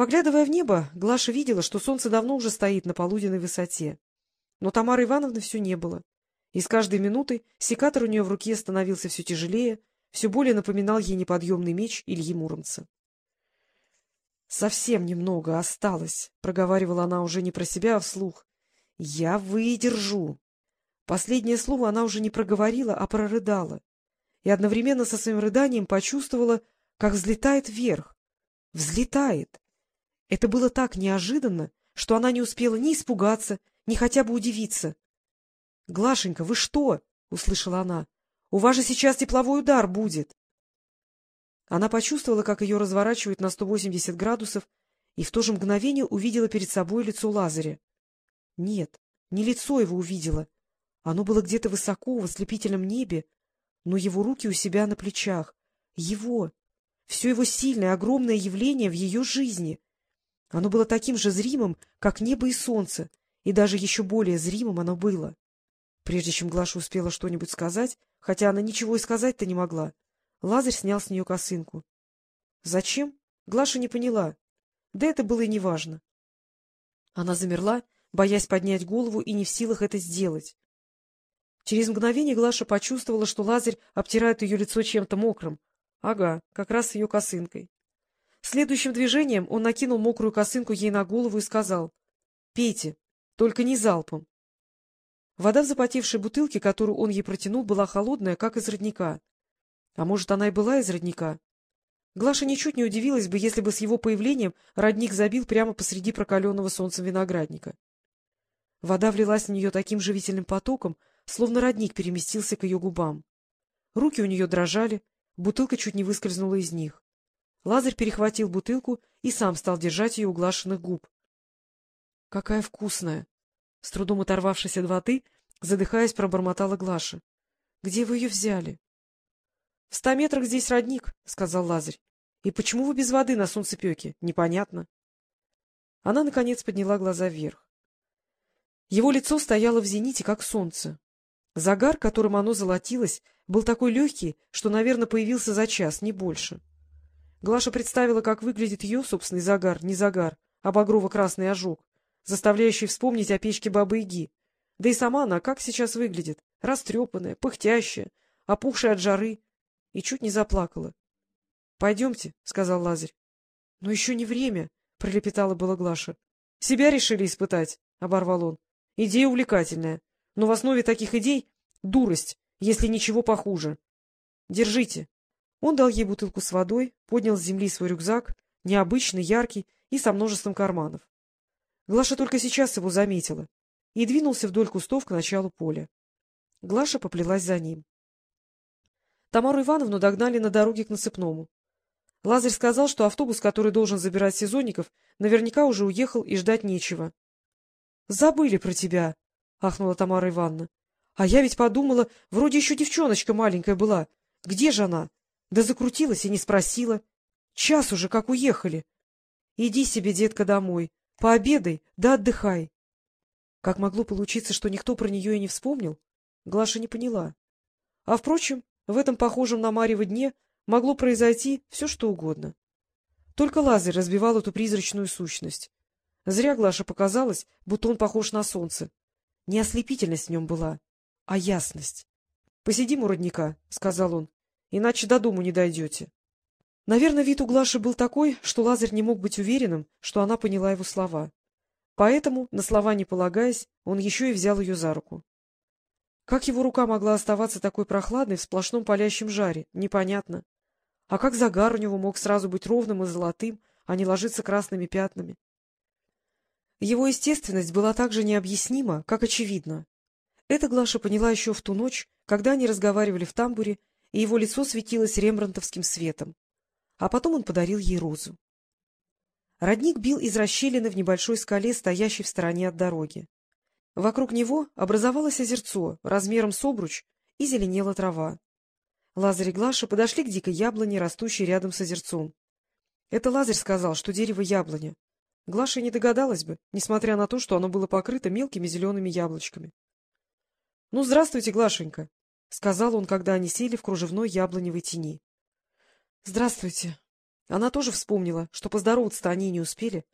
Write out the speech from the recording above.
Поглядывая в небо, Глаша видела, что солнце давно уже стоит на полуденной высоте. Но Тамары Ивановны все не было. И с каждой минутой секатор у нее в руке становился все тяжелее, все более напоминал ей неподъемный меч Ильи Муромца. — Совсем немного осталось, — проговаривала она уже не про себя, а вслух. — Я выдержу. Последнее слово она уже не проговорила, а прорыдала. И одновременно со своим рыданием почувствовала, как взлетает вверх. Взлетает. Это было так неожиданно, что она не успела ни испугаться, ни хотя бы удивиться. — Глашенька, вы что? — услышала она. — У вас же сейчас тепловой удар будет. Она почувствовала, как ее разворачивают на 180 градусов, и в то же мгновение увидела перед собой лицо Лазаря. Нет, не лицо его увидела. Оно было где-то высоко, в ослепительном небе, но его руки у себя на плечах. Его! Все его сильное, огромное явление в ее жизни. Оно было таким же зримым, как небо и солнце, и даже еще более зримым оно было. Прежде чем Глаша успела что-нибудь сказать, хотя она ничего и сказать-то не могла, Лазарь снял с нее косынку. Зачем? Глаша не поняла. Да это было и неважно. Она замерла, боясь поднять голову и не в силах это сделать. Через мгновение Глаша почувствовала, что Лазарь обтирает ее лицо чем-то мокрым. Ага, как раз ее косынкой. Следующим движением он накинул мокрую косынку ей на голову и сказал. — Пейте, только не залпом. Вода в запотевшей бутылке, которую он ей протянул, была холодная, как из родника. А может, она и была из родника? Глаша ничуть не удивилась бы, если бы с его появлением родник забил прямо посреди прокаленного солнцем виноградника. Вода влилась в нее таким живительным потоком, словно родник переместился к ее губам. Руки у нее дрожали, бутылка чуть не выскользнула из них. Лазарь перехватил бутылку и сам стал держать ее у губ. — Какая вкусная! — с трудом оторвавшись от воды, задыхаясь, пробормотала Глаша. — Где вы ее взяли? — В ста метрах здесь родник, — сказал Лазарь. — И почему вы без воды на солнцепеке? Непонятно. Она, наконец, подняла глаза вверх. Его лицо стояло в зените, как солнце. Загар, которым оно золотилось, был такой легкий, что, наверное, появился за час, не больше. Глаша представила, как выглядит ее собственный загар, не загар, а багрово-красный ожог, заставляющий вспомнить о печке Бабы-Яги. Да и сама она как сейчас выглядит? Растрепанная, пыхтящая, опухшая от жары, и чуть не заплакала. — Пойдемте, — сказал Лазарь. — Но еще не время, — пролепетала была Глаша. — Себя решили испытать, — оборвал он. — Идея увлекательная, но в основе таких идей — дурость, если ничего похуже. Держите. Он дал ей бутылку с водой, поднял с земли свой рюкзак, необычный, яркий и со множеством карманов. Глаша только сейчас его заметила и двинулся вдоль кустов к началу поля. Глаша поплелась за ним. Тамару Ивановну догнали на дороге к Насыпному. Лазарь сказал, что автобус, который должен забирать сезонников, наверняка уже уехал и ждать нечего. — Забыли про тебя, — ахнула Тамара Ивановна. — А я ведь подумала, вроде еще девчоночка маленькая была. Где же она? Да закрутилась и не спросила. Час уже как уехали. Иди себе, детка, домой. Пообедай, да отдыхай. Как могло получиться, что никто про нее и не вспомнил, Глаша не поняла. А, впрочем, в этом похожем на Марьево дне могло произойти все, что угодно. Только Лазарь разбивал эту призрачную сущность. Зря Глаша показалось, будто он похож на солнце. Не ослепительность в нем была, а ясность. — Посидим у родника, — сказал он, — иначе до дому не дойдете. Наверное, вид у Глаши был такой, что Лазарь не мог быть уверенным, что она поняла его слова. Поэтому, на слова не полагаясь, он еще и взял ее за руку. Как его рука могла оставаться такой прохладной в сплошном палящем жаре, непонятно. А как загар у него мог сразу быть ровным и золотым, а не ложиться красными пятнами? Его естественность была так же необъяснима, как очевидна. Это Глаша поняла еще в ту ночь, когда они разговаривали в тамбуре, и его лицо светилось рембрандтовским светом. А потом он подарил ей розу. Родник бил из расщелины в небольшой скале, стоящей в стороне от дороги. Вокруг него образовалось озерцо размером с обруч и зеленела трава. Лазарь и Глаша подошли к дикой яблоне, растущей рядом с озерцом. Это Лазарь сказал, что дерево яблоня. Глаша не догадалась бы, несмотря на то, что оно было покрыто мелкими зелеными яблочками. — Ну, здравствуйте, Глашенька, — сказал он, когда они сели в кружевной яблоневой тени. — Здравствуйте. Она тоже вспомнила, что поздороваться-то они не успели.